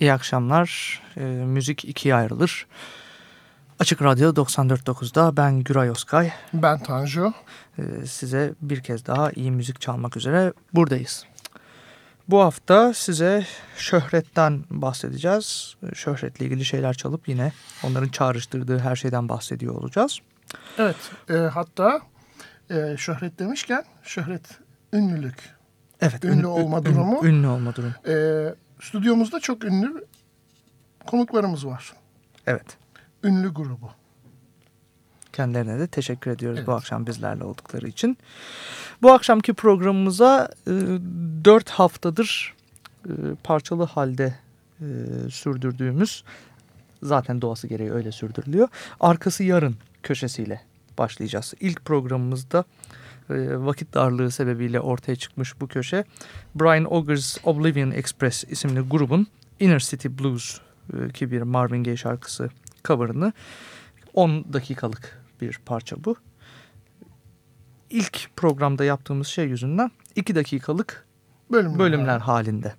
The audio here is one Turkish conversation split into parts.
İyi akşamlar. E, müzik ikiye ayrılır. Açık Radyo 94.9'da ben Güray Oskay. Ben Tanju. E, size bir kez daha iyi müzik çalmak üzere buradayız. Bu hafta size şöhretten bahsedeceğiz. Şöhretle ilgili şeyler çalıp yine onların çağrıştırdığı her şeyden bahsediyor olacağız. Evet, e, hatta e, şöhret demişken şöhret ünlülük. Evet, ünlü ün, olma durumu. Ünlü olma durumu. E, stüdyomuzda çok ünlü konuklarımız var. Evet. Ünlü grubu. Kendilerine de teşekkür ediyoruz evet. bu akşam bizlerle oldukları için. Bu akşamki programımıza e, 4 haftadır e, parçalı halde e, sürdürdüğümüz zaten doğası gereği öyle sürdürülüyor. Arkası yarın köşesiyle başlayacağız. İlk programımızda vakit darlığı sebebiyle ortaya çıkmış bu köşe. Brian Auger's Oblivion Express isimli grubun Inner City Blues e, ki bir Marvin Gaye şarkısı cover'ını. 10 dakikalık bir parça bu. İlk programda yaptığımız şey yüzünden 2 dakikalık bölümler, bölümler halinde. e,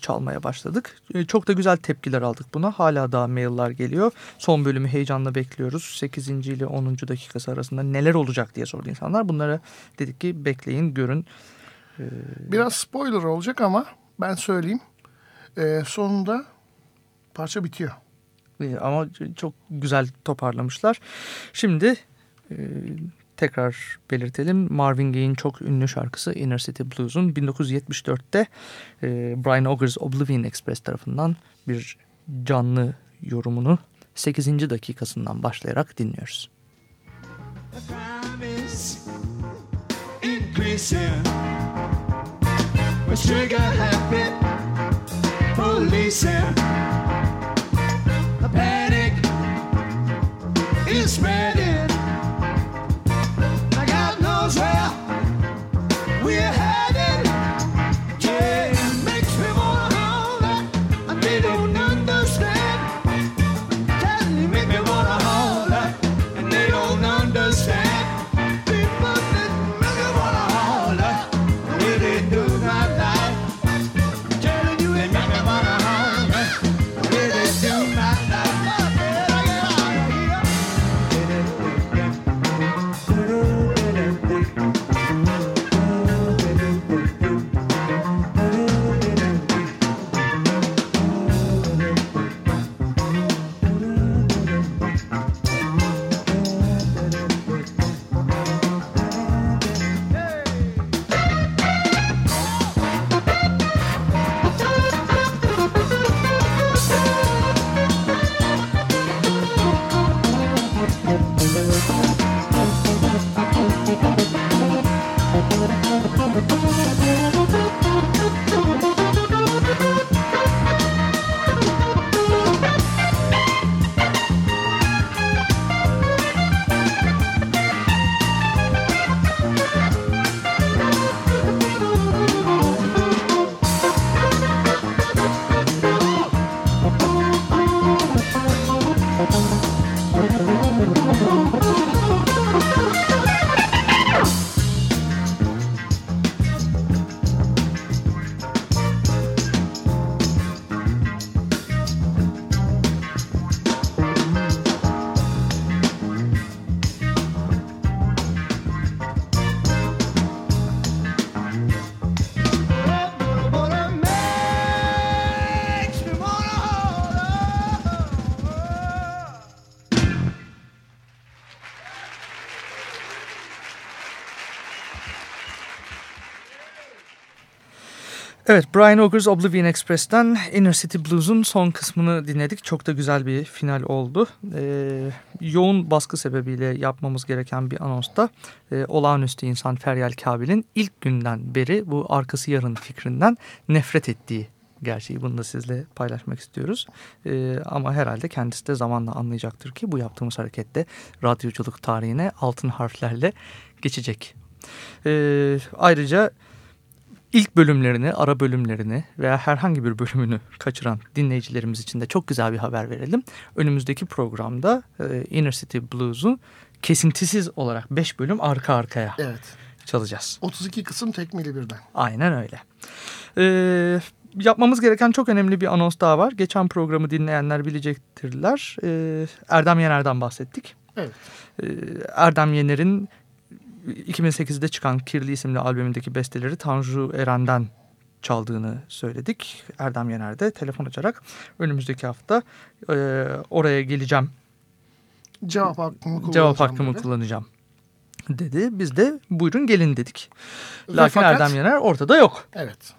çalmaya başladık. E, çok da güzel tepkiler aldık buna. Hala daha mailler geliyor. Son bölümü heyecanla bekliyoruz. 8. ile 10. dakikası arasında neler olacak diye sordu insanlar. Bunlara dedik ki bekleyin, görün. E, Biraz spoiler olacak ama ben söyleyeyim. sonunda parça bitiyor. Ama çok güzel toparlamışlar. Şimdi tekrar belirtelim. Marvin Gaye'in çok ünlü şarkısı Inner City Blues'un 1974'te e, Brian Auger's Oblivion Express tarafından bir canlı yorumunu 8. dakikasından başlayarak dinliyoruz. panic is spreading Evet, Brian Auger's Oblivion Express'ten Inner City Blues'un son kısmını dinledik. Çok da güzel bir final oldu. Ee, yoğun baskı sebebiyle yapmamız gereken bir anonsta e, olağanüstü insan Feryal Kabil'in ilk günden beri bu arkası yarın fikrinden nefret ettiği gerçeği bunu da sizle paylaşmak istiyoruz. Ee, ama herhalde kendisi de zamanla anlayacaktır ki bu yaptığımız harekette radyoculuk tarihine altın harflerle geçecek. Ee, ayrıca ilk bölümlerini, ara bölümlerini veya herhangi bir bölümünü kaçıran dinleyicilerimiz için de çok güzel bir haber verelim. Önümüzdeki programda e, Inner City Blues'u kesintisiz olarak 5 bölüm arka arkaya Evet. çalacağız. 32 kısım tekmili birden. Aynen öyle. Ee, yapmamız gereken çok önemli bir anons daha var. Geçen programı dinleyenler bilecektirler. Ee, Erdem Yener'den bahsettik. Evet. Ee, Erdem Yener'in 2008'de çıkan Kirli isimli albümündeki besteleri Tanju Eren'den çaldığını söyledik. Erdem Yener de telefon açarak önümüzdeki hafta e, oraya geleceğim, Cevap hakkımı kullanacağım. cevap hakkımı dedi. kullanacağım dedi. Biz de buyurun gelin dedik. Ve Lakin fakat- Erdem Yener ortada yok. Evet.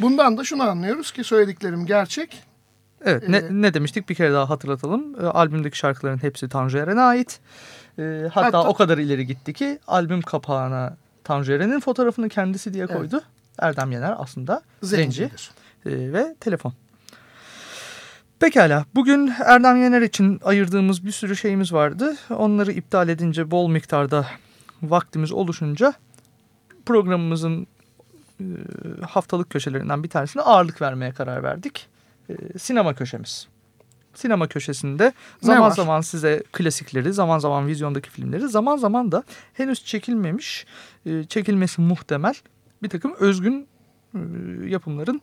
Bundan da şunu anlıyoruz ki söylediklerim gerçek. Evet ne, Ee, ne demiştik bir kere daha hatırlatalım. E, albümdeki şarkıların hepsi Tanju Eren'e ait. E, hatta, Hatta- o kadar ileri gitti ki albüm kapağına Tanju Eren'in fotoğrafını kendisi diye Evet. koydu. Erdem Yener aslında zenci e, ve telefon. Pekala bugün Erdem Yener için ayırdığımız bir sürü şeyimiz vardı. Onları iptal edince bol miktarda vaktimiz oluşunca programımızın e, haftalık köşelerinden bir tanesine ağırlık vermeye karar verdik. E, sinema köşemiz. Sinema köşesinde zaman zaman size klasikleri, zaman zaman vizyondaki filmleri, zaman zaman da henüz çekilmemiş, e, çekilmesi muhtemel bir takım özgün e, yapımların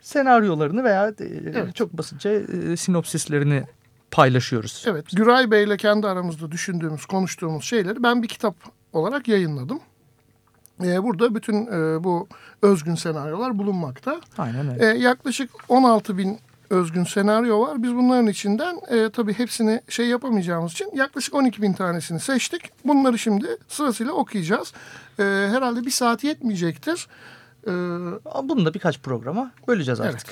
senaryolarını veya e, Evet. çok basitçe sinopsislerini paylaşıyoruz. Evet. Güray Bey ile kendi aramızda düşündüğümüz, konuştuğumuz şeyleri ben bir kitap olarak yayınladım. Burada bütün bu özgün senaryolar bulunmakta. Aynen öyle. Yaklaşık 16 bin özgün senaryo var. Biz bunların içinden e, tabii hepsini şey yapamayacağımız için yaklaşık 12 bin tanesini seçtik. Bunları şimdi sırasıyla okuyacağız. Ee, herhalde bir saat yetmeyecektir. Ee, Bunu da birkaç programa böleceğiz Evet. artık.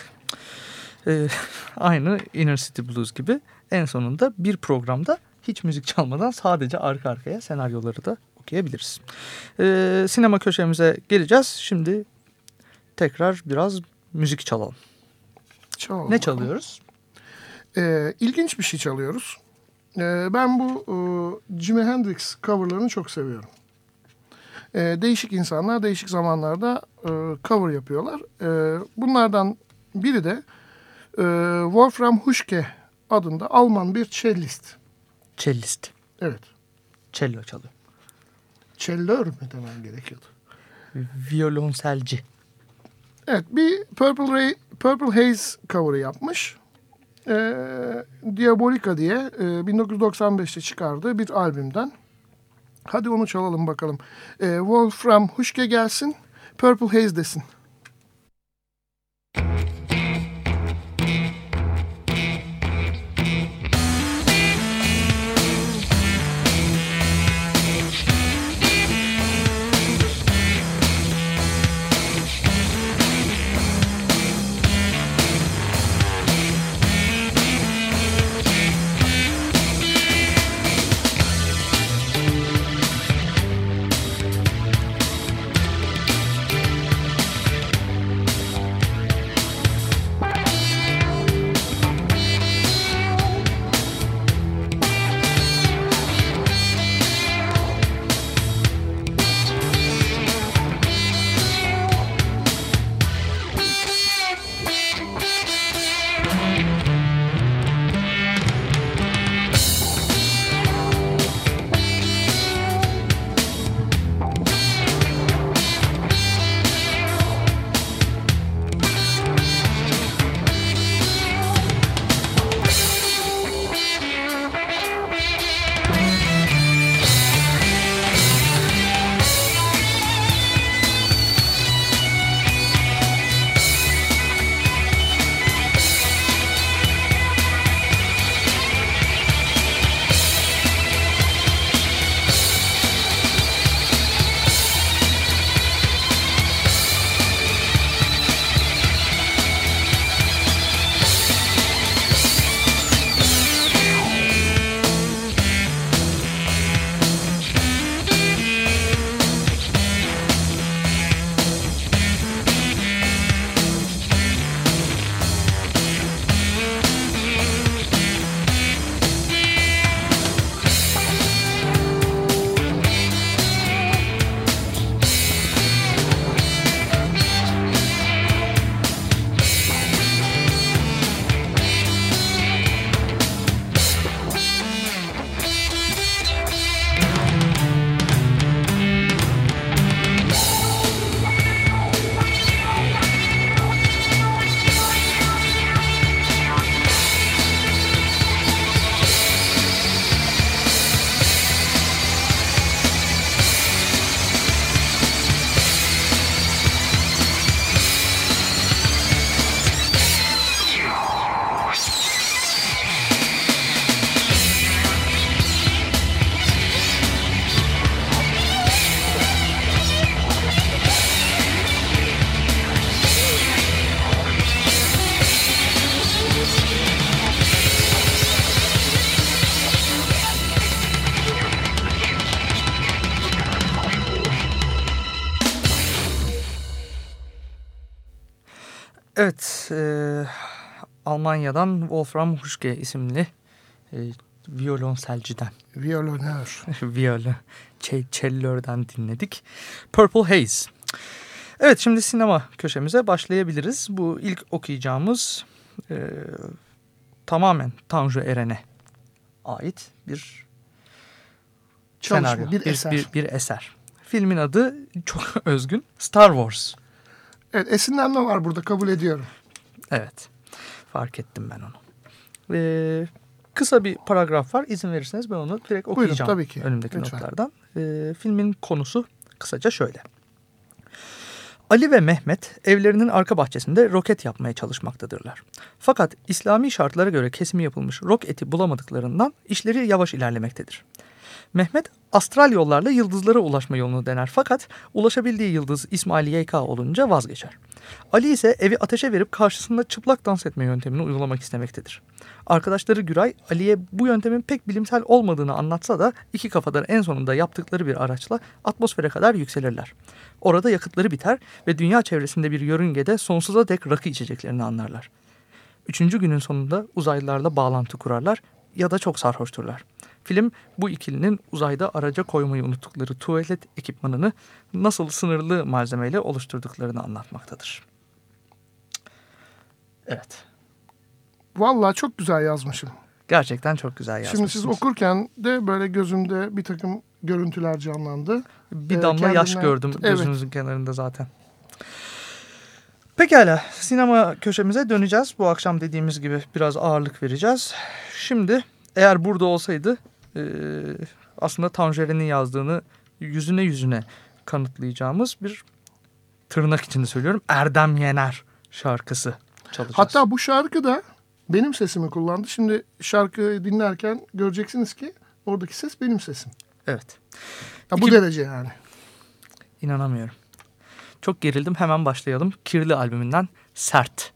Ee, aynı Inner City Blues gibi en sonunda bir programda hiç müzik çalmadan sadece arka arkaya senaryoları da okuyabiliriz. Ee, sinema köşemize geleceğiz. Şimdi tekrar biraz müzik çalalım. Çalalım Ne çalıyoruz? Ee, ilginç bir şey çalıyoruz. Ee, ben bu e, Jimi Hendrix coverlarını çok seviyorum. Ee, değişik insanlar değişik zamanlarda e, cover yapıyorlar. Ee, bunlardan biri de e, Wolfram Huschke adında Alman bir cellist. Cellist. Evet. Cello çalıyor. Cellör mü demem gerekiyordu. Violonselci. Evet bir Purple, Ray, Purple Haze cover'ı yapmış. Ee, Diabolica diye e, 1995'te çıkardığı bir albümden. Hadi onu çalalım bakalım. Ee, Wolfram Huschke gelsin, Purple Haze desin. Almanya'dan Wolfram Huschke isimli e, violonselciden, Violonör. viyolon, cellörden dinledik. Purple Haze. Evet, şimdi sinema köşemize başlayabiliriz. Bu ilk okuyacağımız e, tamamen Tanju Eren'e ait bir Çalışma, senaryo, bir eser. Bir, bir eser. Filmin adı çok özgün Star Wars. Evet esinlenme var burada kabul ediyorum. Evet. Fark ettim ben onu. Ee, kısa bir paragraf var. İzin verirseniz ben onu direkt okuyacağım. tabii ki. Önümdeki Lütfen. notlardan. Ee, filmin konusu kısaca şöyle. Ali ve Mehmet evlerinin arka bahçesinde roket yapmaya çalışmaktadırlar. Fakat İslami şartlara göre kesimi yapılmış roketi bulamadıklarından işleri yavaş ilerlemektedir. Mehmet astral yollarla yıldızlara ulaşma yolunu dener fakat ulaşabildiği yıldız İsmail YK olunca vazgeçer. Ali ise evi ateşe verip karşısında çıplak dans etme yöntemini uygulamak istemektedir. Arkadaşları Güray Ali'ye bu yöntemin pek bilimsel olmadığını anlatsa da iki kafadan en sonunda yaptıkları bir araçla atmosfere kadar yükselirler. Orada yakıtları biter ve dünya çevresinde bir yörüngede sonsuza dek rakı içeceklerini anlarlar. Üçüncü günün sonunda uzaylılarla bağlantı kurarlar ya da çok sarhoşturlar. Film bu ikilinin uzayda araca koymayı unuttukları tuvalet ekipmanını nasıl sınırlı malzemeyle oluşturduklarını anlatmaktadır. Evet. Vallahi çok güzel yazmışım. Gerçekten çok güzel yazmışsınız. Şimdi siz okurken de böyle gözümde bir takım görüntüler canlandı. Bir Ee, damla yaş kendinden- gördüm Evet. gözünüzün kenarında zaten. Pekala sinema köşemize döneceğiz. Bu akşam dediğimiz gibi biraz ağırlık vereceğiz. Şimdi eğer burada olsaydı e, aslında Tanjere'nin yazdığını yüzüne yüzüne kanıtlayacağımız bir tırnak içinde söylüyorum Erdem Yener şarkısı çalacağız. Hatta bu şarkı da benim sesimi kullandı. Şimdi şarkıyı dinlerken göreceksiniz ki oradaki ses benim sesim. Evet Ya bu İki- derece yani. inanamıyorum. Çok gerildim hemen başlayalım. Kirli albümünden Sert.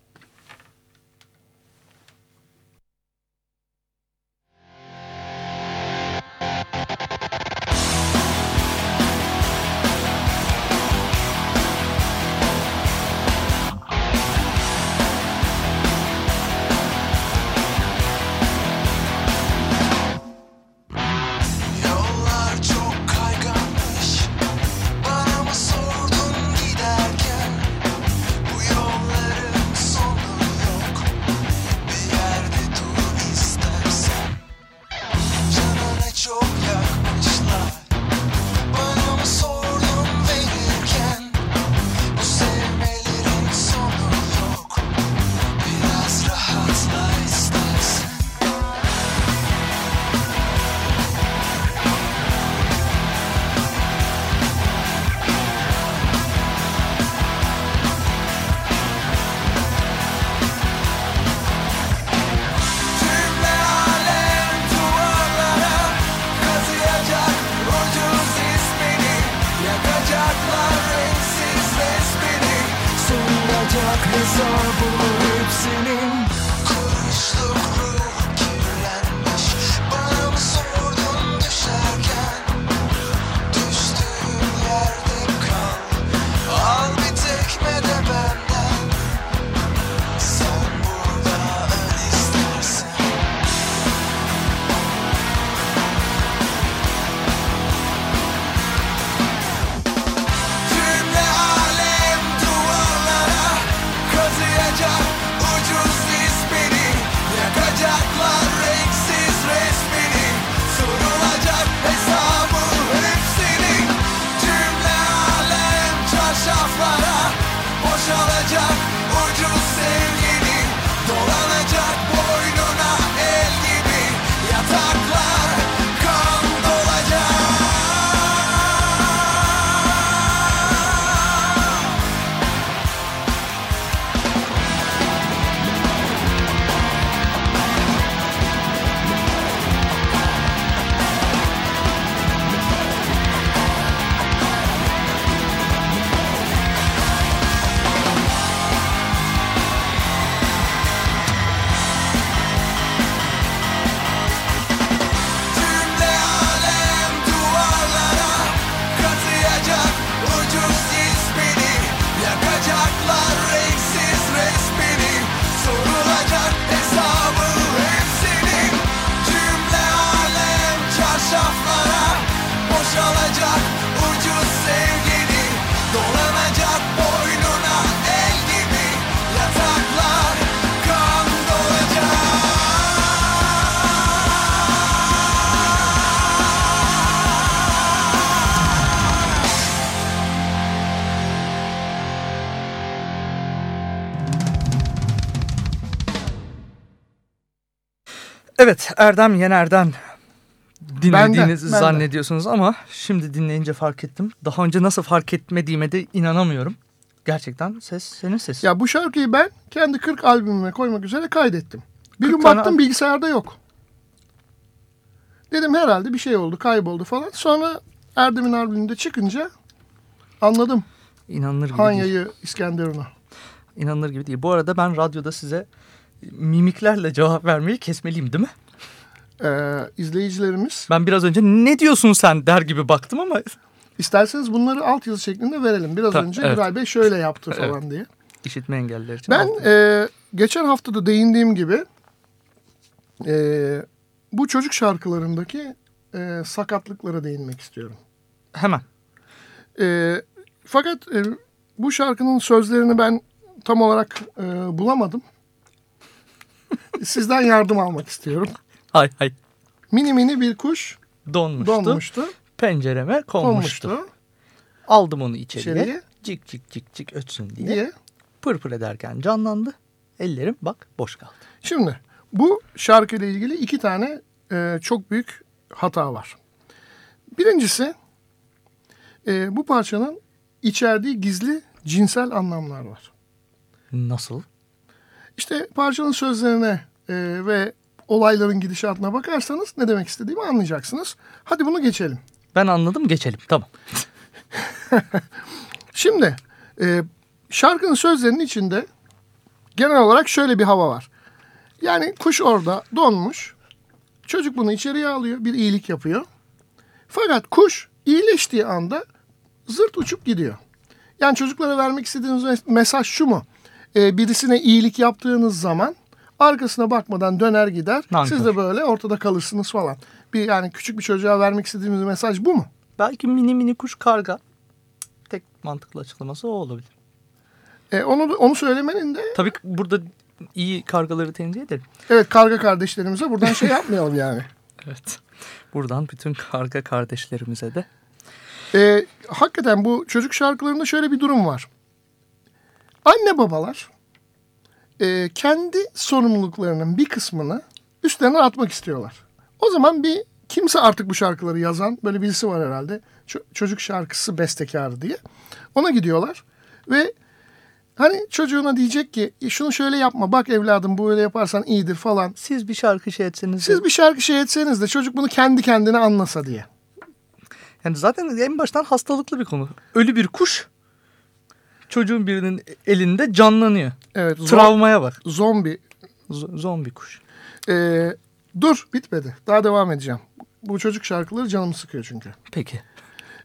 Erdem Yener'den dinlediğinizi Ben de, ben de. zannediyorsunuz ama şimdi dinleyince fark ettim. Daha önce nasıl fark etmediğime de inanamıyorum. Gerçekten ses senin sesin. Ya bu şarkıyı ben kendi 40 albümüme koymak üzere kaydettim. Bir 40 gün tane baktım al- bilgisayarda yok. Dedim herhalde bir şey oldu, kayboldu falan. Sonra Erdem'in albümünde çıkınca anladım İnanılır gibi. Hanya'yı, İskenderun'u. İnanılır gibi değil. Bu arada ben radyoda size mimiklerle cevap vermeyi kesmeliyim değil mi? Ee, izleyicilerimiz Ben biraz önce ne diyorsun sen der gibi baktım ama isterseniz bunları altyazı şeklinde verelim. Biraz Ta- önce evet. Güray Bey şöyle yaptı Evet. falan diye. işitme engelliler için. Ben e, geçen hafta da değindiğim gibi e, bu çocuk şarkılarındaki e, sakatlıklara değinmek istiyorum. Hemen. E, fakat e, bu şarkının sözlerini ben tam olarak e, bulamadım. Sizden yardım almak istiyorum. Hay hay. Mini mini bir kuş Donmuştu. donmuştu, Pencereme konmuştu. konmuştu Aldım onu içeriye. İçeriye. Cik cik cik cik ötsün diye. diye. Pır pır ederken canlandı. Ellerim bak boş kaldı. Şimdi bu şarkıyla ilgili iki tane e, çok büyük hata var. Birincisi e, bu parçanın içerdiği gizli cinsel anlamlar var. Nasıl? İşte parçanın sözlerine e, ve olayların gidişatına bakarsanız ne demek istediğimi anlayacaksınız. Hadi bunu geçelim. Ben anladım geçelim. Tamam. Şimdi e, şarkının sözlerinin içinde genel olarak şöyle bir hava var. Yani kuş orada donmuş. Çocuk bunu içeriye alıyor. Bir iyilik yapıyor. Fakat kuş iyileştiği anda zırt uçup gidiyor. Yani çocuklara vermek istediğiniz mes- mesaj şu mu? E, birisine iyilik yaptığınız zaman arkasına bakmadan döner gider. Nankör. Siz de böyle ortada kalırsınız falan. Bir yani küçük bir çocuğa vermek istediğimiz mesaj bu mu? Belki mini mini kuş karga. Tek mantıklı açıklaması o olabilir. E, onu onu söylemenin de Tabii burada iyi kargaları tenzih ederim. Evet karga kardeşlerimize buradan şey yapmayalım yani. Evet. Buradan bütün karga kardeşlerimize de Ee, hakikaten bu çocuk şarkılarında şöyle bir durum var. Anne babalar e, kendi sorumluluklarının bir kısmını üstlerine atmak istiyorlar. O zaman bir kimse artık bu şarkıları yazan böyle birisi var herhalde. Ço- çocuk şarkısı bestekarı diye. Ona gidiyorlar ve hani çocuğuna diyecek ki "E, şunu şöyle yapma bak evladım böyle yaparsan iyidir falan. siz bir şarkı şey etseniz de- Siz bir şarkı şey etseniz de çocuk bunu kendi kendine anlasa diye. Yani zaten en baştan hastalıklı bir konu. Ölü bir kuş çocuğun birinin elinde canlanıyor. Evet. Travmaya bak. zombi Z- zombi kuş. Ee, dur bitmedi. Daha devam edeceğim. Bu çocuk şarkıları canımı sıkıyor çünkü. Peki.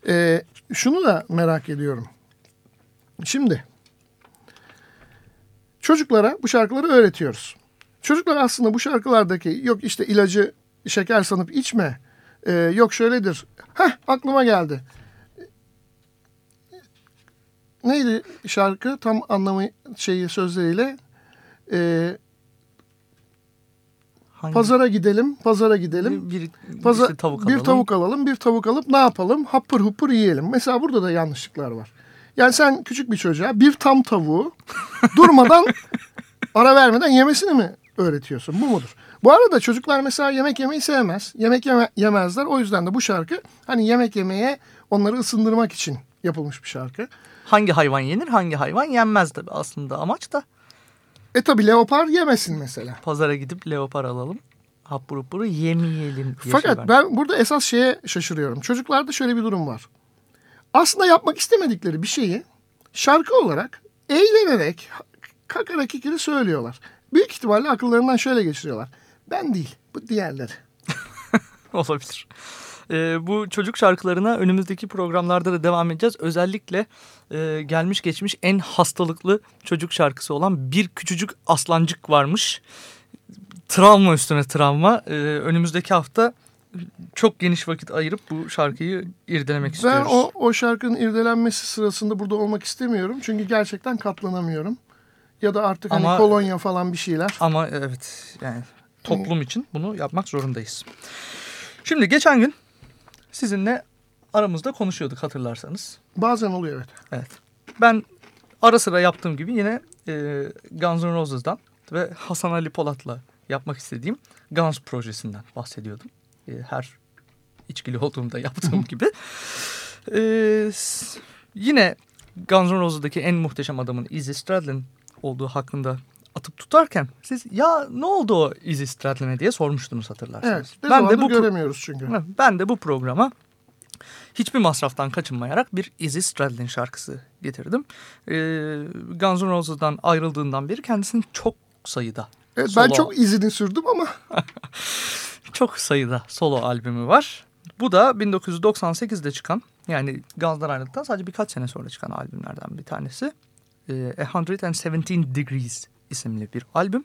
Ee, şunu da merak ediyorum. Şimdi çocuklara bu şarkıları öğretiyoruz. Çocuklar aslında bu şarkılardaki yok işte ilacı şeker sanıp içme. ee, yok şöyledir. Heh aklıma geldi. Neydi şarkı tam anlamı şeyi sözleriyle? Hangi? pazara gidelim, pazara gidelim. bir, Paza- işte tavuk bir alalım. tavuk alalım, bir tavuk alıp ne yapalım? Hapır hupur yiyelim. Mesela burada da yanlışlıklar var. Yani sen küçük bir çocuğa bir tam tavuğu durmadan ara vermeden yemesini mi öğretiyorsun? Bu mudur? Bu arada çocuklar mesela yemek yemeyi sevmez. Yemek yeme- yemezler. O yüzden de bu şarkı hani yemek yemeye onları ısındırmak için yapılmış bir şarkı. Hangi hayvan yenir hangi hayvan yenmez tabii aslında amaç da E tabi leopar yemesin mesela. pazara gidip leopar alalım. Hapur hapuru yemeyelim diye şey Fakat var. ben burada esas şeye şaşırıyorum. Çocuklarda şöyle bir durum var. Aslında yapmak istemedikleri bir şeyi şarkı olarak eğlenerek kakara kikiri söylüyorlar. Büyük ihtimalle akıllarından şöyle geçiriyorlar. Ben değil bu diğerleri. Olabilir. Ee, bu çocuk şarkılarına önümüzdeki programlarda da devam edeceğiz. Özellikle e, gelmiş geçmiş en hastalıklı çocuk şarkısı olan Bir Küçücük Aslancık varmış. Travma üstüne travma. Ee, önümüzdeki hafta çok geniş vakit ayırıp bu şarkıyı irdelemek Ben istiyoruz. o, o şarkının irdelenmesi sırasında burada olmak istemiyorum. Çünkü gerçekten katlanamıyorum. Ya da artık Ama- hani kolonya falan bir şeyler. Ama evet yani toplum için bunu yapmak zorundayız. Şimdi geçen gün sizinle aramızda konuşuyorduk hatırlarsanız. Bazen oluyor evet. Evet. Ben ara sıra yaptığım gibi yine e, Guns N' Roses'dan ve Hasan Ali Polat'la yapmak istediğim Guns projesinden bahsediyordum. E, her içkili olduğumda yaptığım gibi. E, yine Guns N' Roses'daki en muhteşem adamın Izzy Stradlin olduğu hakkında atıp tutarken siz ya ne oldu o Izzy Stradlin'e diye sormuştunuz hatırlarsanız. Evet. Ne zamandır pro- göremiyoruz çünkü. Ben de bu programa hiçbir masraftan kaçınmayarak bir Izzy Stradlin şarkısı getirdim. Ee, Guns N' Roses'dan ayrıldığından beri kendisinin çok sayıda Evet, ben Solo. çok izini sürdüm ama çok sayıda solo albümü var. Bu da 1998'de çıkan yani Guns'dan ayrıldıktan sadece birkaç sene sonra çıkan albümlerden bir tanesi. Ee, A 117 Degrees isimli bir albüm.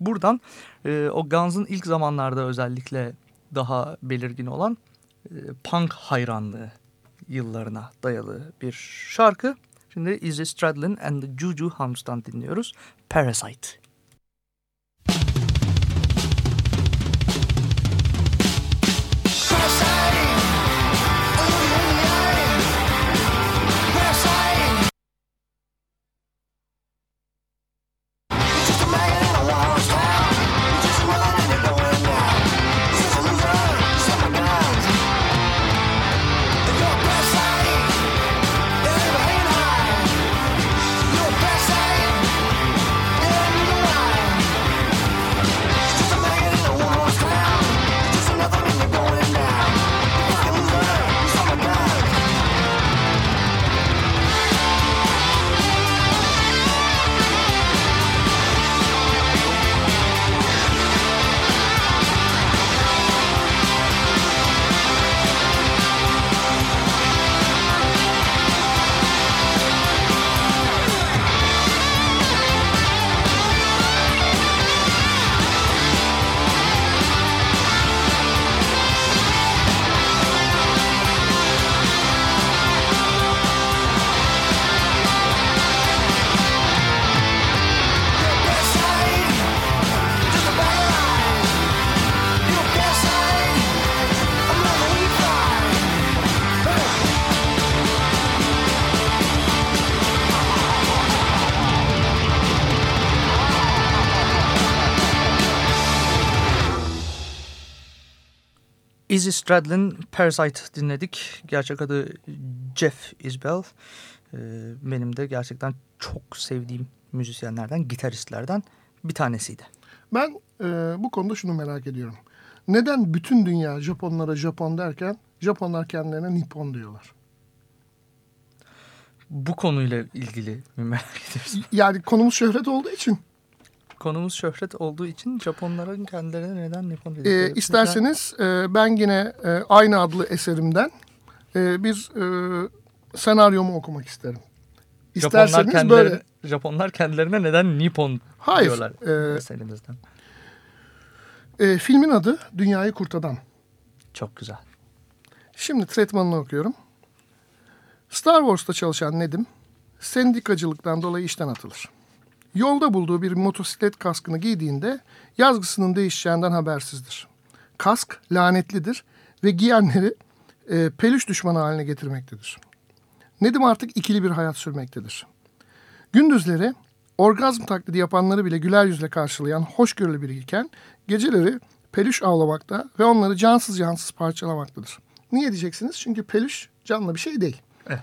Buradan e, o Guns'ın ilk zamanlarda özellikle daha belirgin olan e, punk hayranlığı yıllarına dayalı bir şarkı. Şimdi Izzy Stradlin and the Juju Hounds'tan dinliyoruz. Parasite. Izzy Stradlin Parasite dinledik. Gerçek adı Jeff Isbell. Ee, benim de gerçekten çok sevdiğim müzisyenlerden, gitaristlerden bir tanesiydi. ben e, bu konuda şunu merak ediyorum. Neden bütün dünya Japonlara Japon derken Japonlar kendilerine Nippon diyorlar? Bu konuyla ilgili mi merak ediyorsun? Yani konumuz şöhret olduğu için. Konumuz şöhret olduğu için Japonların kendilerine neden Nippon E, dedikleri. isterseniz e, ben yine e, aynı adlı eserimden e, bir e, senaryomu okumak isterim. Japonlar İsterseniz kendilerine, böyle. Japonlar kendilerine neden Nippon Hayır. diyorlar e, meselemizden. e, filmin adı Dünyayı Kurt Adam. Çok güzel. Şimdi tretmanını okuyorum. Star Wars'ta çalışan Nedim, sendikacılıktan dolayı işten atılır. Yolda bulduğu bir motosiklet kaskını giydiğinde yazgısının değişeceğinden habersizdir. Kask lanetlidir ve giyenleri e, peluş düşmanı haline getirmektedir. Nedim artık ikili bir hayat sürmektedir. Gündüzleri orgazm taklidi yapanları bile güler yüzle karşılayan hoşgörülü biriyken geceleri peluş avlamakta ve onları cansız cansız parçalamaktadır. Niye diyeceksiniz? Çünkü peluş canlı bir şey değil. Evet.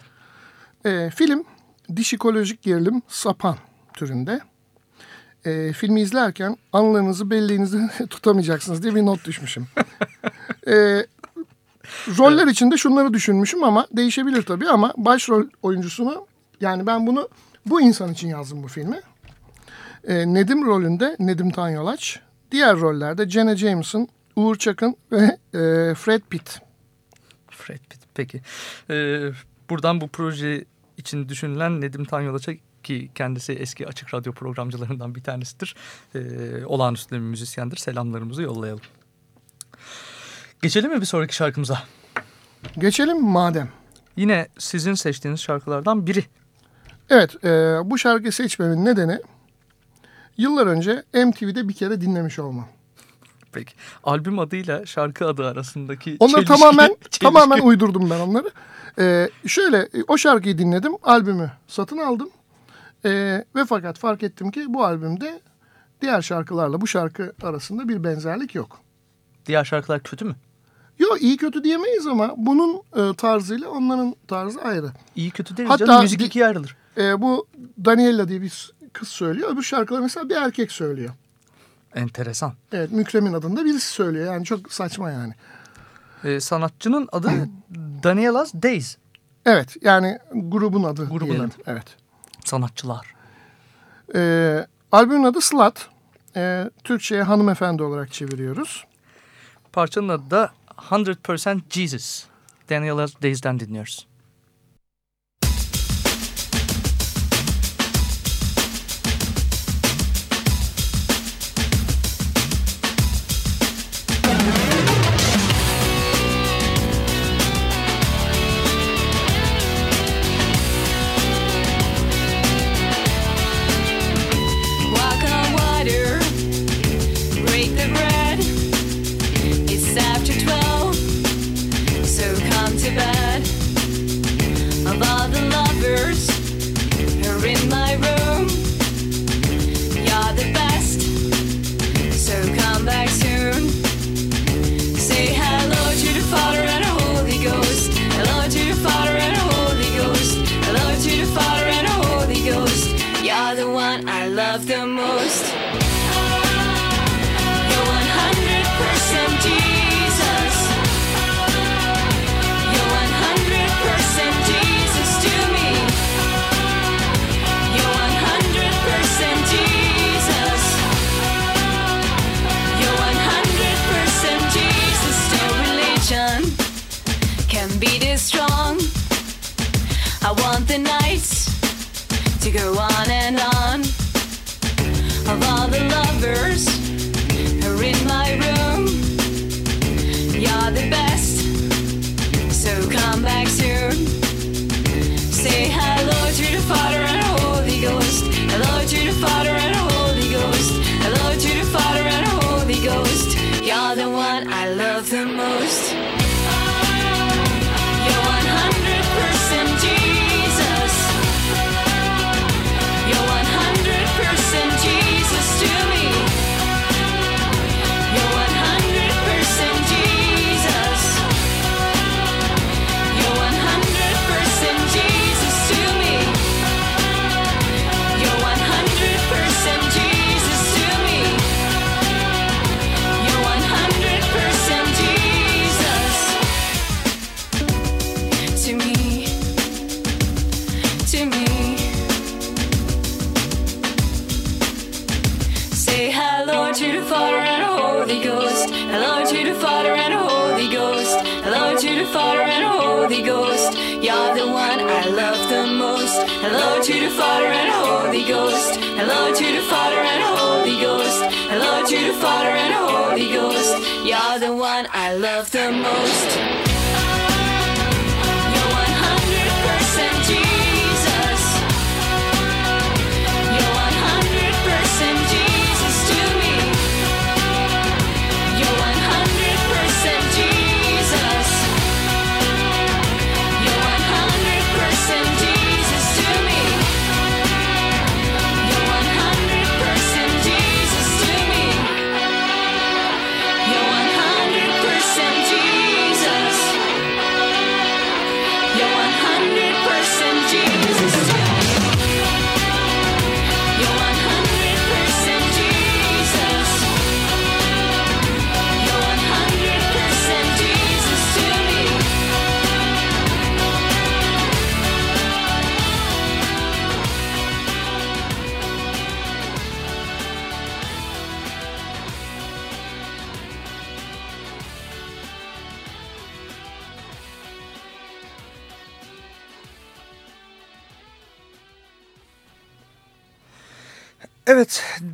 Ee, film dişikolojik gerilim sapan türünde. Ee, filmi izlerken anılarınızı belleğinizde tutamayacaksınız diye bir not düşmüşüm. Ee, roller içinde şunları düşünmüşüm ama değişebilir tabii ama başrol oyuncusunu yani ben bunu bu insan için yazdım bu filmi. Ee, Nedim rolünde Nedim Tanyolaç. Diğer rollerde Jenna Jameson, Uğur Çakın ve e, Fred Pitt. Fred Pitt. Peki. Ee, buradan bu proje için düşünülen Nedim Tanyolaç'a ki kendisi eski açık radyo programcılarından bir tanesidir. Ee, olağanüstü bir müzisyendir. Selamlarımızı yollayalım. Geçelim mi bir sonraki şarkımıza? Geçelim madem? Yine sizin seçtiğiniz şarkılardan biri. Evet, e, bu şarkıyı seçmemin nedeni yıllar önce MTV'de bir kere dinlemiş olmam. Peki. Albüm adıyla şarkı adı arasındaki Onları çelişki- tamamen çelişki. tamamen uydurdum ben onları. E, şöyle e, o şarkıyı dinledim, albümü satın aldım. E, ve fakat fark ettim ki bu albümde diğer şarkılarla bu şarkı arasında bir benzerlik yok. Diğer şarkılar kötü mü? Yok iyi kötü diyemeyiz ama bunun e, tarzıyla onların tarzı ayrı. İyi kötü değil Hatta canım. Müzik ikiye ayrılır. E, bu Daniela diye bir kız söylüyor. Öbür şarkılar mesela bir erkek söylüyor. Enteresan. Evet Mükremin adında birisi söylüyor. Yani çok saçma yani. Ee, sanatçının adı Daniela's Days. Evet yani grubun adı Grubun diyelim. adı. Evet. Sanatçılar. E, albümün adı Slut. E, Türkçe'ye hanımefendi olarak çeviriyoruz. Parçanın adı da 100% Jesus. Daniela's Days'den dinliyoruz. the most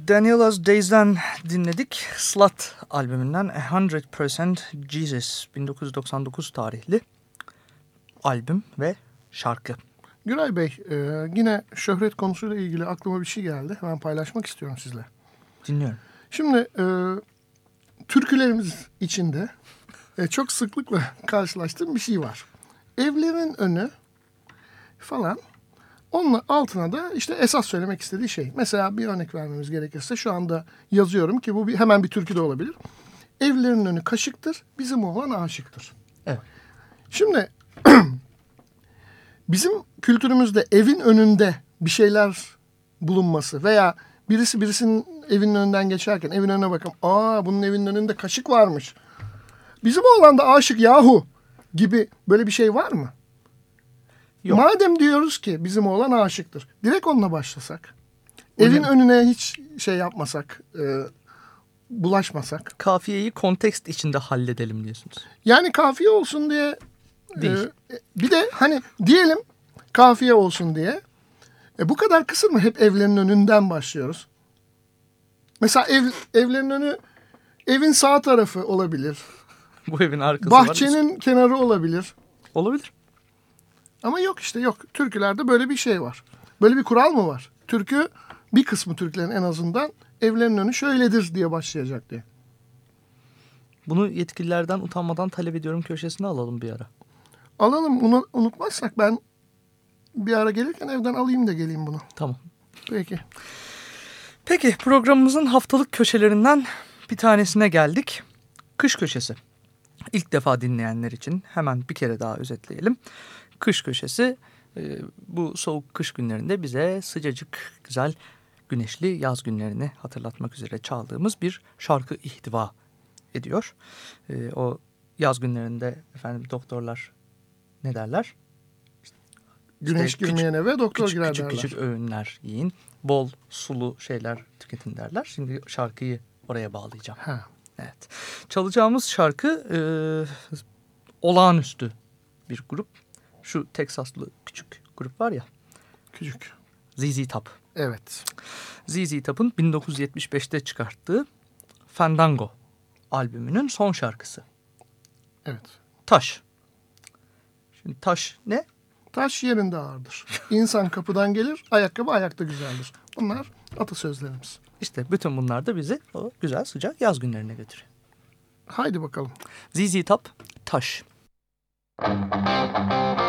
Daniela's Days'den dinledik. Slut albümünden A 100% Jesus 1999 tarihli albüm ve şarkı. Güray Bey, e, yine şöhret konusuyla ilgili aklıma bir şey geldi. Hemen paylaşmak istiyorum sizle. Dinliyorum. Şimdi e, türkülerimiz içinde e, çok sıklıkla karşılaştığım bir şey var. Evlerin önü falan onun altına da işte esas söylemek istediği şey. Mesela bir örnek vermemiz gerekirse şu anda yazıyorum ki bu bir, hemen bir türkü de olabilir. Evlerin önü kaşıktır, bizim oğlan aşıktır. Evet. Şimdi bizim kültürümüzde evin önünde bir şeyler bulunması veya birisi birisinin evinin önünden geçerken evin önüne bakın. Aa bunun evinin önünde kaşık varmış. Bizim oğlan da aşık yahu gibi böyle bir şey var mı? Yok. Madem diyoruz ki bizim oğlan aşıktır. Direkt onunla başlasak. Öyle evin mi? önüne hiç şey yapmasak. e, bulaşmasak. Kafiyeyi kontekst içinde halledelim diyorsunuz. Yani kafiye olsun diye. Değil. e, bir de hani diyelim kafiye olsun diye. E, bu kadar kısır mı? Hep evlerin önünden başlıyoruz. Mesela ev, evlerin önü evin sağ tarafı olabilir. Bu evin arkası var. Bahçenin kenarı olabilir. Olabilir. Ama yok işte yok. Türkülerde böyle bir şey var. Böyle bir kural mı var? Türkü bir kısmı Türklerin en azından evlerin önü şöyledir diye başlayacak diye. Bunu yetkililerden utanmadan talep ediyorum köşesine alalım bir ara. Alalım bunu unutmazsak ben bir ara gelirken evden alayım da geleyim bunu. Tamam. Peki. Peki programımızın haftalık köşelerinden bir tanesine geldik. Kış köşesi. İlk defa dinleyenler için hemen bir kere daha özetleyelim. Kış köşesi e, bu soğuk kış günlerinde bize sıcacık, güzel, güneşli yaz günlerini hatırlatmak üzere çaldığımız bir şarkı ihtiva ediyor. E, O yaz günlerinde efendim doktorlar ne derler? Güneş küçük- girmeyen eve doktor küçük girer küçük, derler. küçük öğünler yiyin. Bol sulu şeyler tüketin derler. Şimdi şarkıyı oraya bağlayacağım. Ha. Evet. Çalacağımız şarkı e, olağanüstü bir grup. Şu Teksaslı küçük grup var ya. Küçük. ZZ Top. Evet. ZZ Top'un 1975'te çıkarttığı Fandango albümünün son şarkısı. Evet. Taş. Şimdi taş ne? Taş yerinde ağırdır. İnsan kapıdan gelir, ayakkabı ayakta güzeldir. Bunlar atasözlerimiz. İşte bütün bunlar da bizi o güzel sıcak yaz günlerine götürüyor. Haydi bakalım. ZZ Top, Taş. I've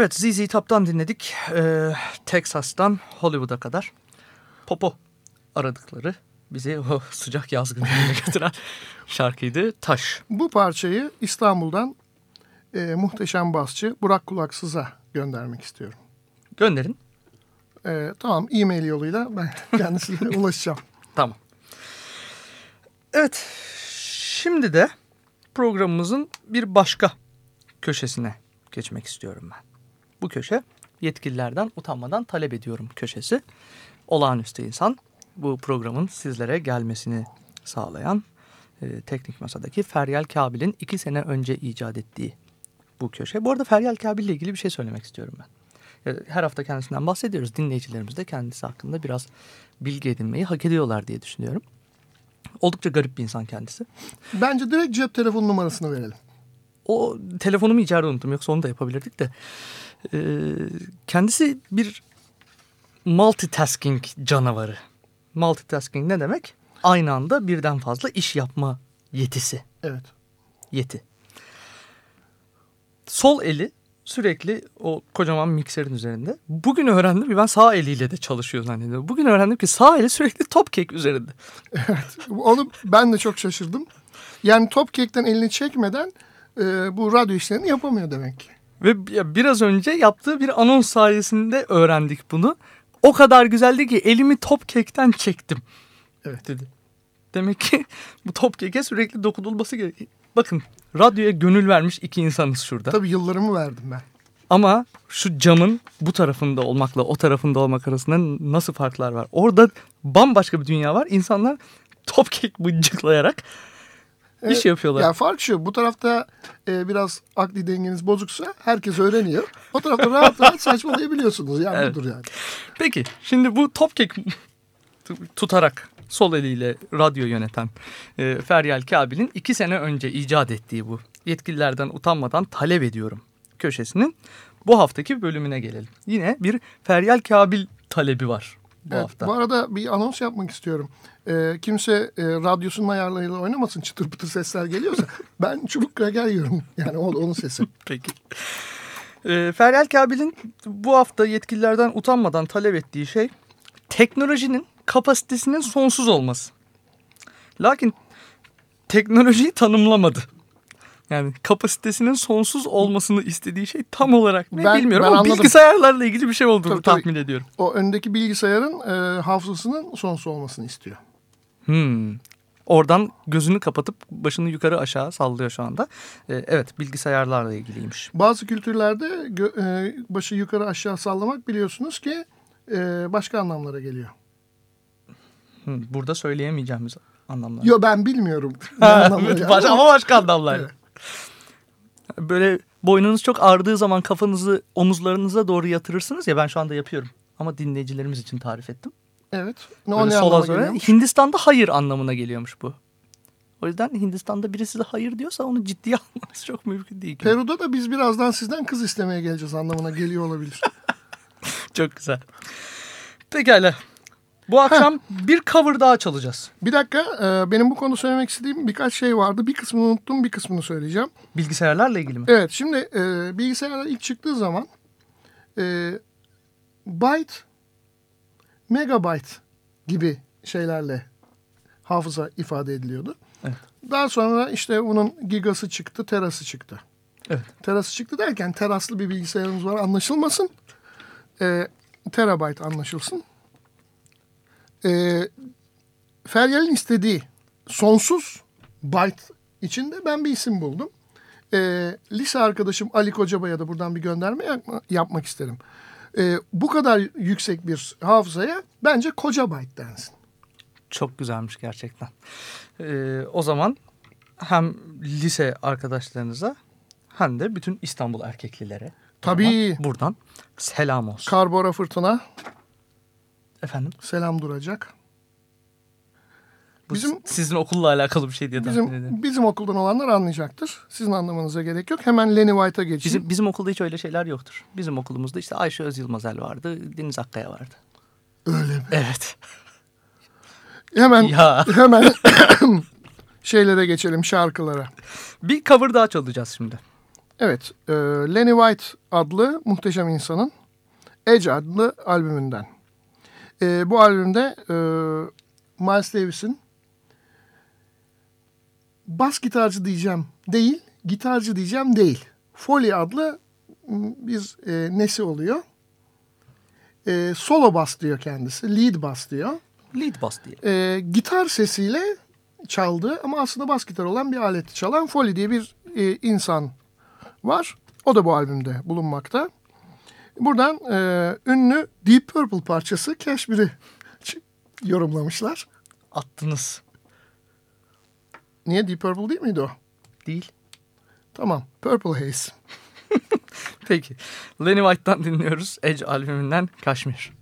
Evet ZZ Top'tan dinledik. Ee, Texas'tan Hollywood'a kadar popo aradıkları bizi o sıcak yaz günlerine götüren şarkıydı Taş. Bu parçayı İstanbul'dan e, muhteşem basçı Burak Kulaksız'a göndermek istiyorum. Gönderin. E, tamam e-mail yoluyla ben kendisine ulaşacağım. Tamam. Evet şimdi de programımızın bir başka köşesine geçmek istiyorum ben. Bu köşe yetkililerden utanmadan talep ediyorum köşesi. Olağanüstü insan bu programın sizlere gelmesini sağlayan e, teknik masadaki Feryal Kabil'in iki sene önce icat ettiği bu köşe. Bu arada Feryal Kabil ile ilgili bir şey söylemek istiyorum ben. E, Her hafta kendisinden bahsediyoruz. Dinleyicilerimiz de kendisi hakkında biraz bilgi edinmeyi hak ediyorlar diye düşünüyorum. Oldukça garip bir insan kendisi. Bence direkt cep telefon numarasını verelim. O telefonumu içeride unuttum yoksa onu da yapabilirdik de. Ee, kendisi bir multitasking canavarı. Multitasking ne demek? Aynı anda birden fazla iş yapma yetisi. Evet. Yeti. Sol eli sürekli o kocaman mikserin üzerinde. Bugün öğrendim ki ben sağ eliyle de çalışıyor zannediyorum. Bugün öğrendim ki sağ eli sürekli top kek üzerinde. Onu ben de çok şaşırdım. Yani top kekten elini çekmeden e, bu radyo işlerini yapamıyor demek ki. Ve biraz önce yaptığı bir anons sayesinde öğrendik bunu. O kadar güzeldi ki elimi top kekten çektim. Evet. Dedi. Demek ki bu top keke sürekli dokunulması gerekiyor. Bakın radyoya gönül vermiş iki insanız şurada. Tabii yıllarımı verdim ben. Ama şu camın bu tarafında olmakla o tarafında olmak arasında nasıl farklar var? Orada bambaşka bir dünya var. İnsanlar top kek iş yapıyorlar. Ya fark şu bu tarafta e, biraz akli dengeniz bozuksa herkes öğreniyor. O tarafta rahat rahat saçmalayabiliyorsunuz. Yani Evet. budur yani. Peki şimdi bu top kek tutarak sol eliyle radyo yöneten e, Feryal Kabil'in iki sene önce icat ettiği bu yetkililerden utanmadan talep ediyorum köşesinin bu haftaki bölümüne gelelim. Yine bir Feryal Kabil talebi var bu Evet, hafta. bu arada bir anons yapmak istiyorum. E, kimse e, radyosunun ayarlarıyla oynamasın çıtır pıtır sesler geliyorsa. ben çubuk kraker yiyorum. Yani o, onun sesi. Peki. E, Feryal Kabil'in bu hafta yetkililerden utanmadan talep ettiği şey teknolojinin kapasitesinin sonsuz olması. Lakin teknolojiyi tanımlamadı. Yani kapasitesinin sonsuz olmasını istediği şey tam olarak ne Ben- bilmiyorum ben ama anladım. bilgisayarlarla ilgili bir şey olduğunu Tabii, tabii. tahmin ediyorum. O öndeki bilgisayarın e, hafızasının sonsuz olmasını istiyor. Hmm. Oradan gözünü kapatıp başını yukarı aşağı sallıyor şu anda. E, evet bilgisayarlarla ilgiliymiş. Bazı kültürlerde gö- e, başı yukarı aşağı sallamak biliyorsunuz ki e, başka anlamlara geliyor. Hmm, burada söyleyemeyeceğimiz anlamlar. Yo ben bilmiyorum. Ha, ama başka anlamlar. Evet. Böyle boynunuz çok ağrıdığı zaman kafanızı omuzlarınıza doğru yatırırsınız ya ben şu anda yapıyorum. Ama dinleyicilerimiz için tarif ettim. Evet. Ne, Böyle ne sola geliyor? Hindistan'da hayır anlamına geliyormuş bu. O yüzden Hindistan'da birisi de hayır diyorsa onu ciddiye almanız çok mümkün değil. Peru'da da biz birazdan sizden kız istemeye geleceğiz anlamına geliyor olabilir. Çok güzel. Pekala. Bu akşam bir cover daha çalacağız. Bir dakika e, benim bu konuda söylemek istediğim birkaç şey vardı. Bir kısmını unuttum bir kısmını söyleyeceğim. Bilgisayarlarla ilgili mi? Evet şimdi e, bilgisayarlar ilk çıktığı zaman e, byte, megabyte gibi şeylerle hafıza ifade ediliyordu. Evet. Daha sonra işte bunun gigası çıktı, terası çıktı. Evet. Terası çıktı derken teraslı bir bilgisayarımız var anlaşılmasın. E, terabyte anlaşılsın. E, Feryal'in istediği sonsuz byte içinde ben bir isim buldum. E, lise arkadaşım Ali Kocabay'a da buradan bir gönderme yapma- yapmak isterim. E, bu kadar yüksek bir hafızaya bence koca byte densin. Çok güzelmiş gerçekten. Ee, o zaman hem lise arkadaşlarınıza hem de bütün İstanbul erkeklilere Tabii. buradan selam olsun. Karbora fırtına Efendim? selam duracak. Bu Bizim- sizin okulla alakalı bir şey diye tahmin ederim. Bizim, bizim okuldan olanlar anlayacaktır. Sizin anlamanıza gerek yok. Hemen Lenny White'a geçeyim. Bizim, bizim okulda hiç öyle şeyler yoktur. Bizim okulumuzda işte Ayşe Öz Yılmazel vardı, Deniz Akkaya vardı. Öyle mi? Evet. Hemen Ya. hemen şeylere geçelim şarkılara. Bir cover daha çalacağız şimdi. Evet, e, Lenny White adlı muhteşem insanın Edge adlı albümünden. E, bu albümde e, Miles Davis'in bas gitarcı diyeceğim değil, gitarcı diyeceğim değil. Foley adlı bir e, nesi oluyor. E, solo bas diyor kendisi, lead bas diyor. Lead bass diye. E, gitar sesiyle çaldığı ama aslında bas gitar olan bir aleti çalan Foley diye bir e, insan var. O da bu albümde bulunmakta. Buradan e, ünlü Deep Purple parçası Cashmere'i yorumlamışlar. Attınız. Niye Deep Purple değil miydi o? Değil. Tamam. Purple Haze. Peki. Lenny White'tan dinliyoruz. Edge albümünden Kaşmir.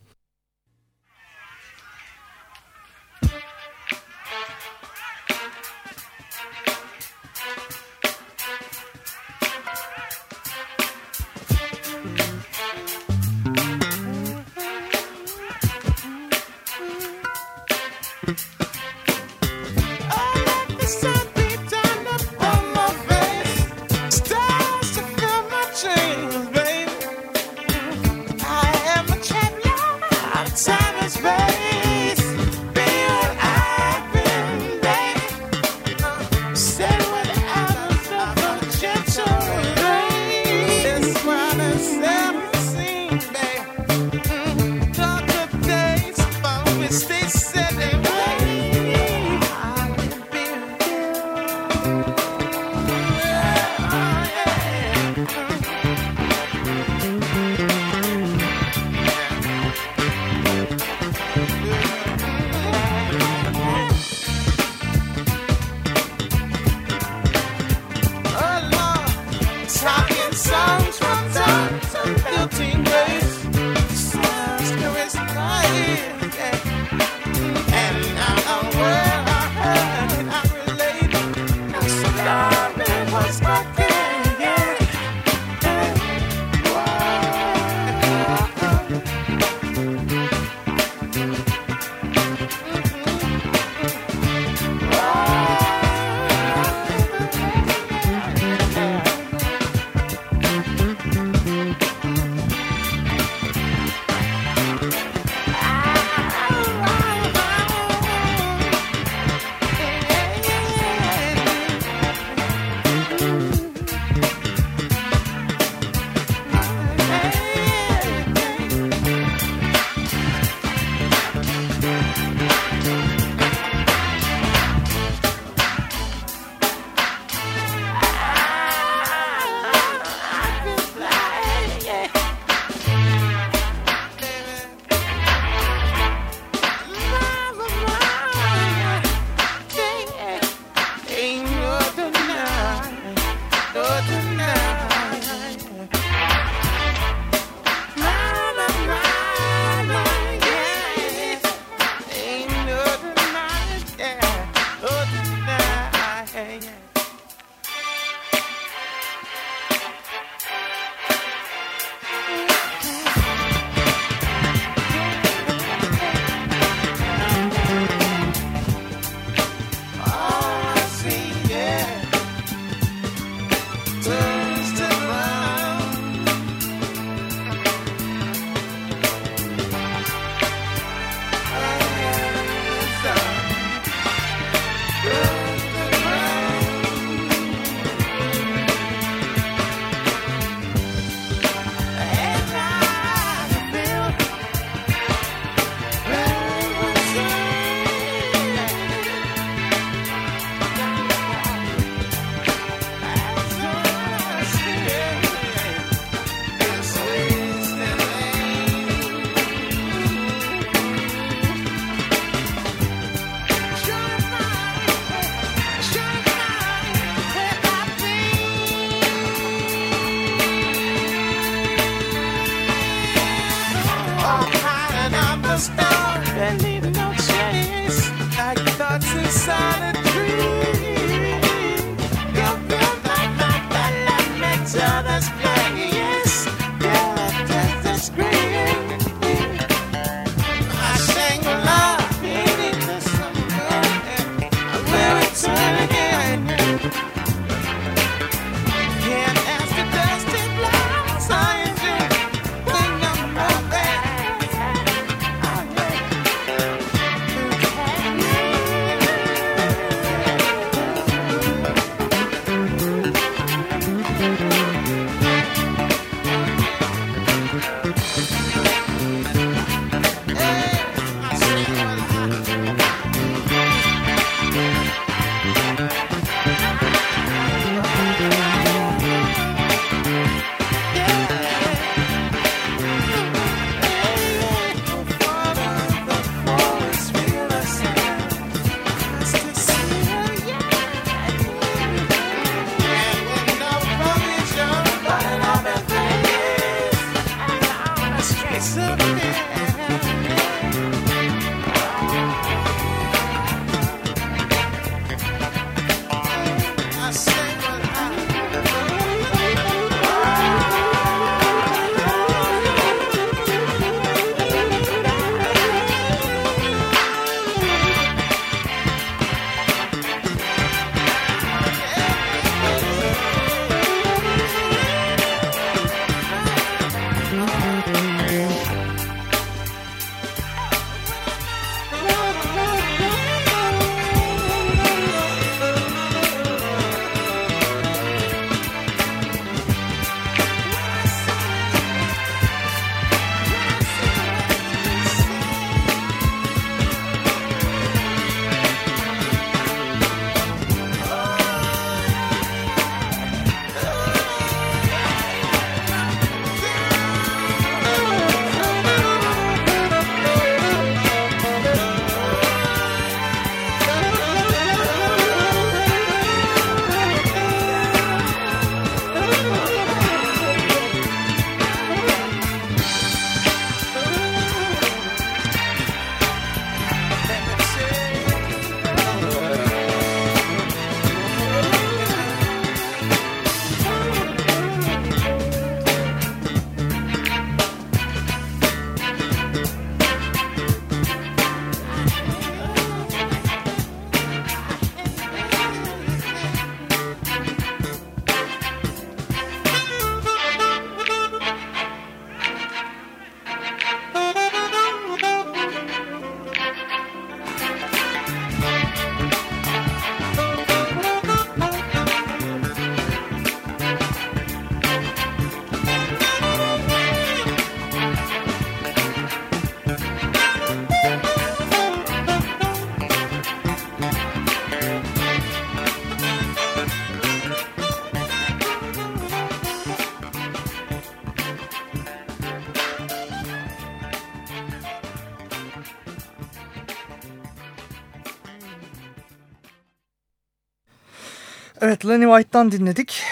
Evet Lenny White'dan dinledik.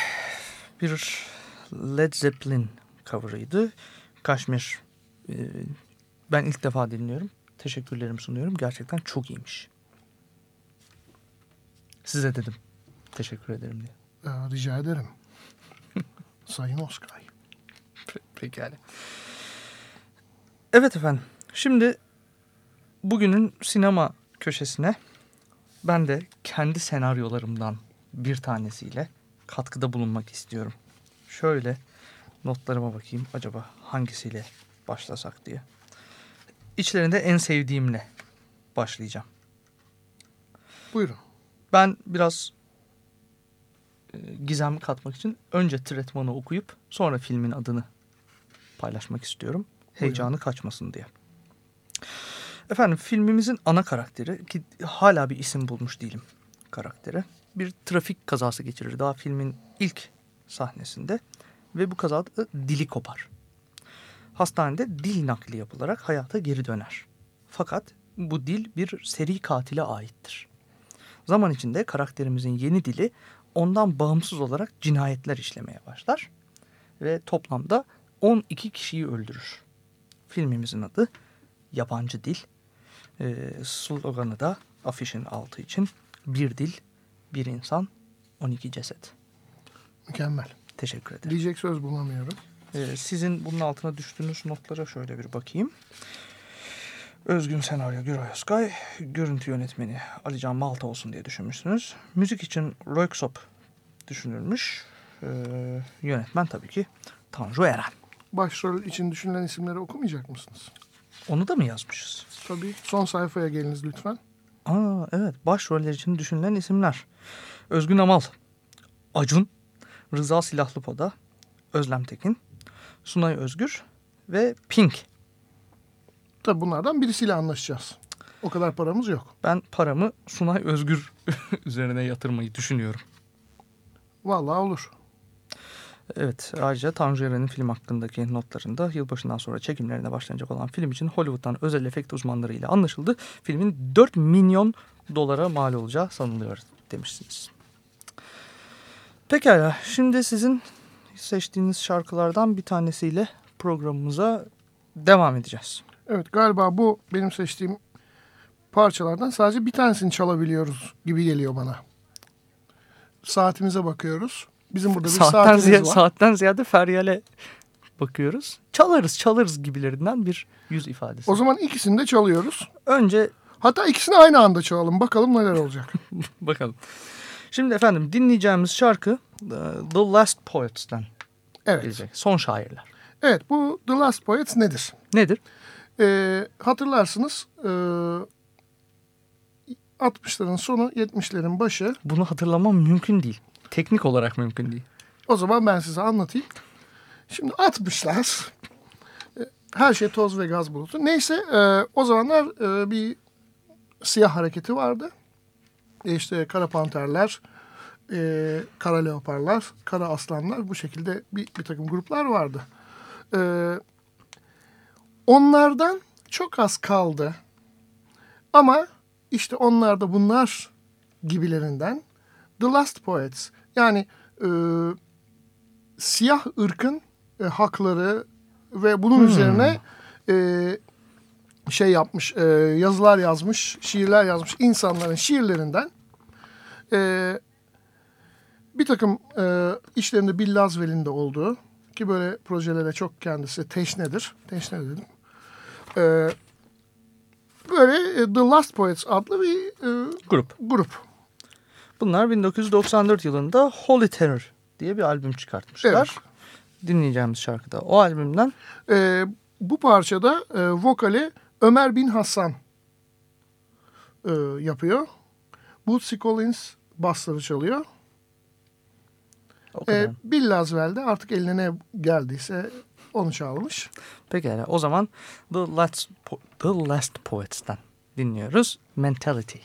Bir Led Zeppelin cover'ıydı. Kaşmir. Ee, ben ilk defa dinliyorum. Teşekkürlerimi sunuyorum. Gerçekten çok iyiymiş. Size dedim. Teşekkür ederim diye. Ee, rica ederim. Sayın Oskay. Pe- Pekala. Evet efendim. Şimdi bugünün sinema köşesine ben de kendi senaryolarımdan bir tanesiyle katkıda bulunmak istiyorum. Şöyle notlarıma bakayım acaba hangisiyle başlasak diye. İçlerinde en sevdiğimle başlayacağım. Buyurun. Ben biraz e, gizem katmak için önce tretmanı okuyup sonra filmin adını paylaşmak istiyorum. Heyecanı kaçmasın diye. Efendim filmimizin ana karakteri ki hala bir isim bulmuş değilim karaktere. Bir trafik kazası geçirir daha filmin ilk sahnesinde ve bu kazada dili kopar. Hastanede dil nakli yapılarak hayata geri döner. Fakat bu dil bir seri katile aittir. Zaman içinde karakterimizin yeni dili ondan bağımsız olarak cinayetler işlemeye başlar ve toplamda 12 kişiyi öldürür. Filmimizin adı Yabancı Dil. Ee, sloganı da afişin altı için bir dil, bir insan, 12 ceset. Mükemmel. Teşekkür ederim. Diyecek söz bulamıyorum. Ee, sizin bunun altına düştüğünüz notlara şöyle bir bakayım. Özgün senaryo Güray Özkay, görüntü yönetmeni Alican Malta olsun diye düşünmüşsünüz. Müzik için Röksop düşünülmüş. Ee, yönetmen tabii ki Tanju Eren. Başrol için düşünülen isimleri okumayacak mısınız? Onu da mı yazmışız? Tabii. Son sayfaya geliniz lütfen. Aa evet başroller için düşünülen isimler. Özgün Amal, Acun, Rıza Silahlıpoda, Özlem Tekin, Sunay Özgür ve Pink. Tabii bunlardan birisiyle anlaşacağız. O kadar paramız yok. Ben paramı Sunay Özgür üzerine yatırmayı düşünüyorum. Vallahi olur. Evet ayrıca Tanju Eren'in film hakkındaki notlarında yılbaşından sonra çekimlerine başlanacak olan film için Hollywood'dan özel efekt uzmanları ile anlaşıldı. Filmin 4 milyon dolara mal olacağı sanılıyor demişsiniz. Pekala şimdi sizin seçtiğiniz şarkılardan bir tanesiyle programımıza devam edeceğiz. Evet galiba bu benim seçtiğim parçalardan sadece bir tanesini çalabiliyoruz gibi geliyor bana. Saatimize bakıyoruz. Bizim burada bir Saatten, saatimiz ziyade, var. saatten ziyade Feryal'e bakıyoruz. Çalarız çalarız gibilerinden bir yüz ifadesi. O zaman ikisini de çalıyoruz. Önce Hatta ikisini aynı anda çalalım. Bakalım neler olacak. bakalım. Şimdi efendim dinleyeceğimiz şarkı e, The Last Poets'ten Evet. gelecek. Son şairler. Evet bu The Last Poets nedir? Nedir? Ee, hatırlarsınız e, 60'ların sonu 70'lerin başı. Bunu hatırlamam mümkün değil. Teknik olarak mümkün değil. O zaman ben size anlatayım. Şimdi 60'lar e, her şey toz ve gaz bulutu. Neyse e, o zamanlar e, bir siyah hareketi vardı. E işte kara panterler, e, kara leoparlar, kara aslanlar bu şekilde bir, bir takım gruplar vardı. E, onlardan çok az kaldı. Ama işte onlar da bunlar gibilerinden The Last Poets yani e, siyah ırkın e, hakları ve bunun üzerine e, şey yapmış, e, yazılar yazmış, şiirler yazmış insanların şiirlerinden e, bir takım e, işlerinde Bill Laswell'in de olduğu ki böyle projelere çok kendisi teşnedir. Teşne dedim. E, böyle e, The Last Poets adlı bir e, Grup. grup. Bunlar 1994 yılında Holy Terror diye bir albüm çıkartmışlar. Evet. Dinleyeceğimiz şarkıda o albümden E, bu parçada e, vokali Ömer Bin Hassan e, yapıyor. Bootsy Collins basları çalıyor. E, Bill Laswell de artık eline ne geldiyse onu çalmış. Pekala o zaman The Last, Po- The Last Poets'ten dinliyoruz. Mentality.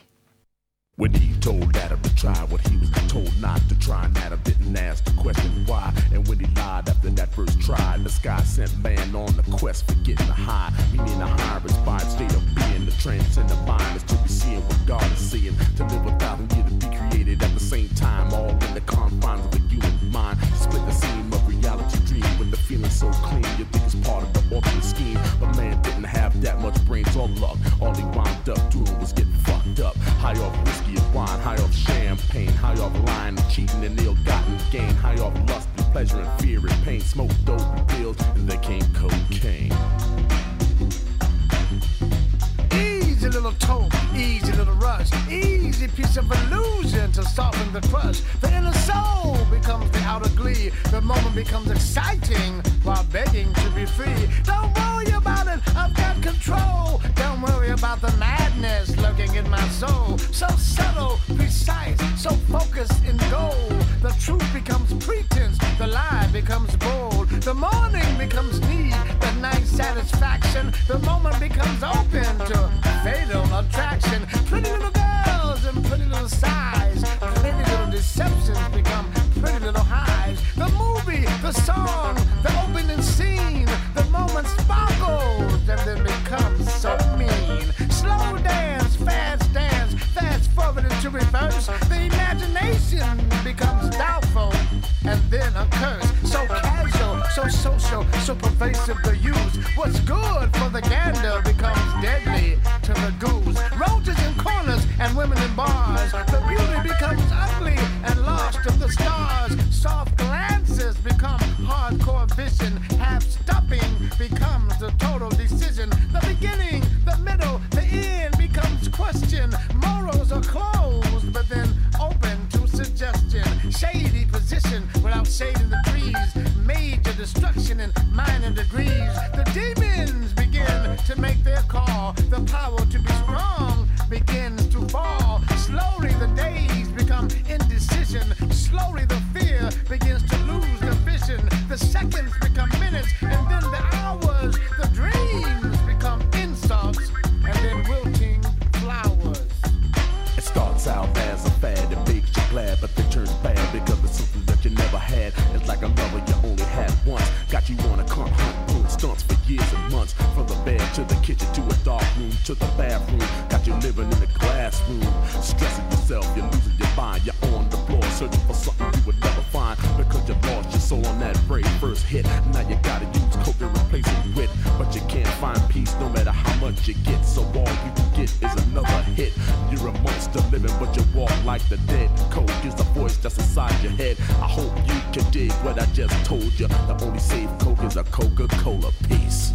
When he told Adam to try what he was told not to try, and Adam didn't ask the question why. And when he lied after that first try, the sky sent man on the quest for getting a high, meaning a higher inspired state of being. The transcendent mind is to be seeing what God is seeing, to live a thousand years to be created at the same time, all in the confines of the human mind. Split the seam the feeling so clean, you think it's part of the ultimate scheme. But man didn't have that much brains or luck. All he wound up doing was getting fucked up. High off whiskey and wine, high off champagne, high off lying and cheating and ill-gotten gain, high off lust and pleasure and fear and pain. Smoke dope and pills, and then came cocaine. Easy little tone, easy little rush, easy piece of illusion to soften the crush. The inner soul becomes the outer glee. The moment becomes exciting while begging to be free. Don't worry about it, I've got control. Don't worry about the madness lurking in my soul. So subtle, precise, so focused in goal. The truth becomes pretense, the lie becomes bold. The morning becomes need, the night satisfaction. The moment becomes open to fatal attraction. Pretty little girls and pretty little sighs. Pretty little deceptions become pretty little highs. The movie, the song, the opening scene. The moment sparkles and then becomes so mean. Slow dance, fast dance, fast forward into reverse. The imagination becomes doubtful and then a curse. So casual, so social, so pervasive the use. What's good for the gander becomes deadly bars. Hit. You're a monster living, but you walk like the dead. Coke is the voice that's inside your head. I hope you can dig what I just told you. The only safe Coke is a Coca-Cola piece.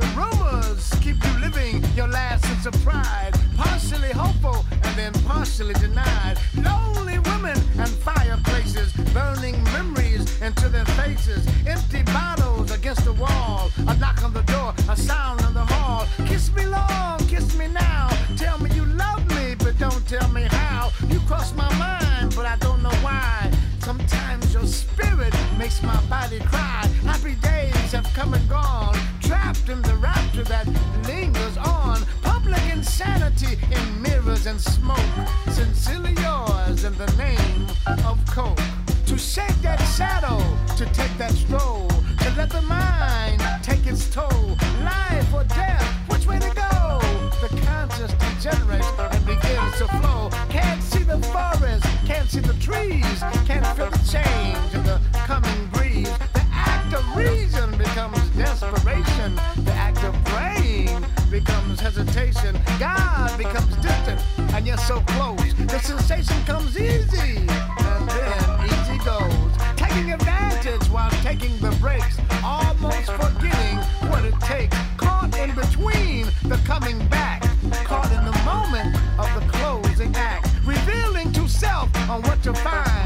The rumors keep you living your last sense of pride. Partially hopeful and then partially denied. Lonely women and fireplaces, burning memories into their faces. Empty bottles against the wall. A knock on the door, a sound in the hall. Kiss me long, kiss me now. Tell me you love me, but don't tell me how. You cross my mind, but I don't know why. Sometimes your spirit makes my body cry. Happy days have come and gone, trapped in the rapture that lingers on. Insanity in mirrors and smoke. Sincerely yours in the name of Coke. To shake that shadow, to take that stroll, to let the mind take its toll. Life or death, which way to go? The conscious degenerates and begins to flow. Can't see the forest, can't see the trees, can't feel the change in the coming breeze. The act of reason becomes desperation. Becomes hesitation. God becomes distant, and yet so close. The sensation comes easy, and then easy goes. Taking advantage while taking the breaks, almost forgetting what it takes. Caught in between the coming back, caught in the moment of the closing act, revealing to self on what to find.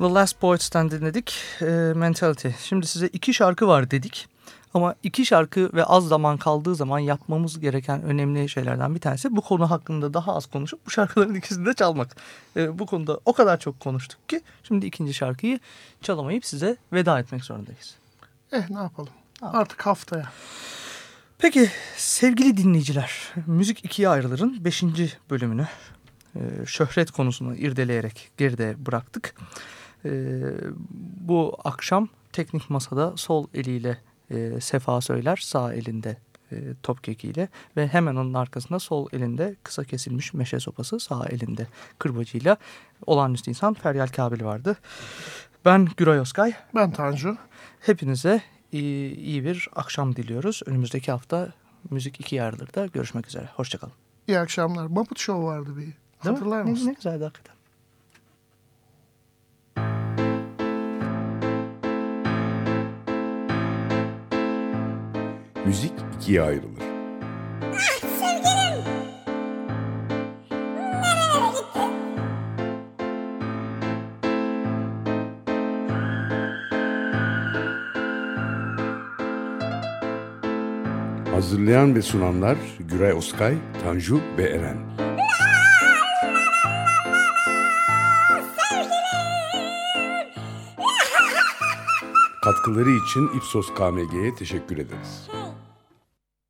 The Last Poets'ten dinledik. E, Mentality. Şimdi size iki şarkı var dedik. Ama iki şarkı ve az zaman kaldığı zaman yapmamız gereken önemli şeylerden bir tanesi bu konu hakkında daha az konuşup bu şarkıların ikisini de çalmak. E, bu konuda o kadar çok konuştuk ki şimdi ikinci şarkıyı çalamayıp size veda etmek zorundayız. Eh ne yapalım. Artık haftaya. Peki sevgili dinleyiciler, Müzik ikiye ayrılırın 5. bölümünü e, şöhret konusunu irdeleyerek geride bıraktık. E, bu akşam teknik masada sol eliyle e, Sefa Söyler, sağ elinde e, topkekiyle ve hemen onun arkasında sol elinde kısa kesilmiş meşe sopası, sağ elinde kırbacıyla olağanüstü insan Feryal Kabil vardı. Ben Güray Özkay. Ben Tanju. Hepinize iyi, iyi bir akşam diliyoruz. Önümüzdeki hafta Müzik 2 Yarılır'da görüşmek üzere. Hoşçakalın. İyi akşamlar. Muppet Show vardı bir. Hatırlar Ne- mısın? Ne, güzeldi hakikaten. Müzik ikiye ayrılır. Hazırlayan ve sunanlar Güray Oskay, Tanju ve Eren. Katkıları için Ipsos KMG'ye teşekkür ederiz.